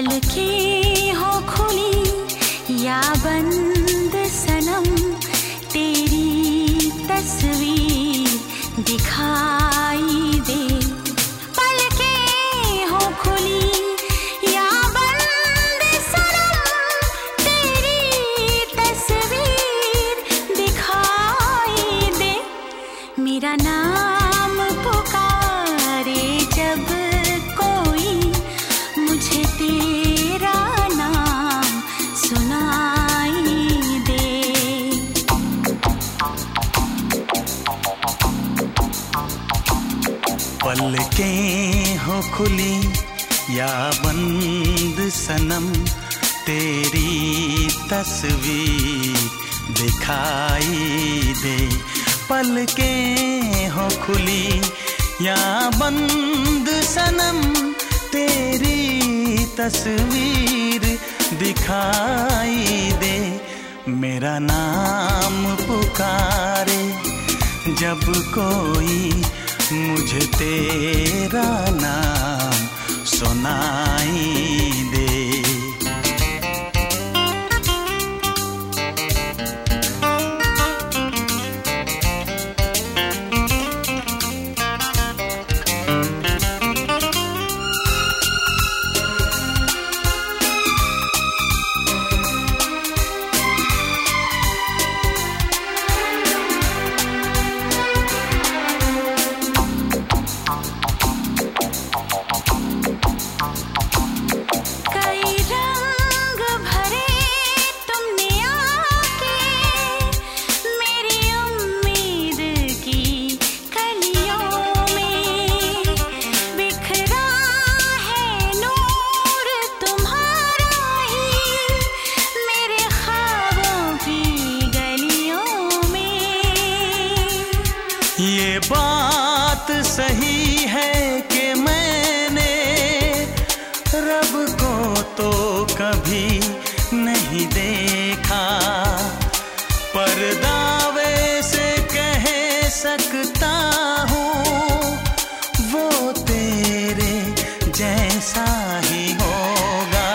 पलकें हो खुली या बंद सनम तेरी तस्वीर। पलकें हो खुली, या बंद सनम, तेरी तस्वीर दिखाई दे। पल के हो खुली, या बंद सनम, तेरी तस्वीर दिखाई दे। मेरा नाम पुकारे, जब कोई मुझे तेरा नाम। ये बात सही है कि मैंने रब को तो कभी नहीं देखा। पर दावे से कह सकता हूँ, वो तेरे जैसा ही होगा।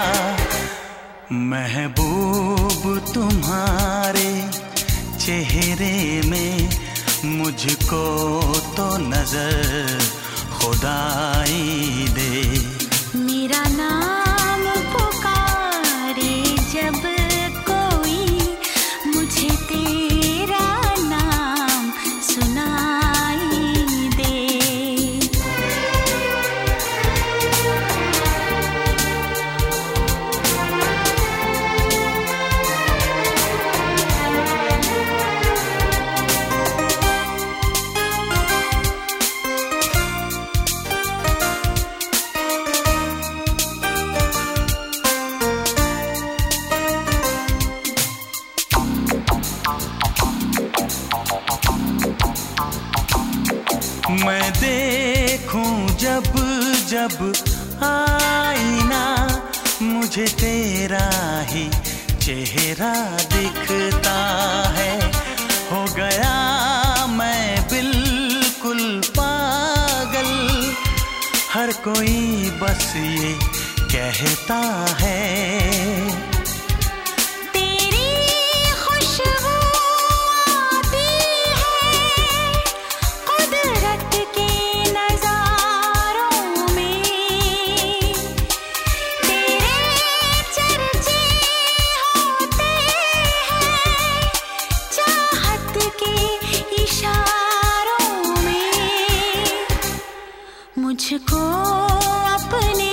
महबूब तुम्हारे चेहरे में मुझको तो नज़र खुदाई दे। जब जब आईना मुझे तेरा ही चेहरा दिखता है। हो गया मैं बिल्कुल पागल, हर कोई बस ये कहता है। मुझको अपने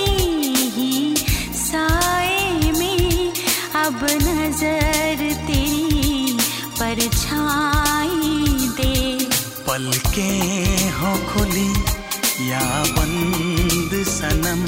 ही साए में अब नज़र तेरी परछाई दे। पलके हो खुली या बंद सनम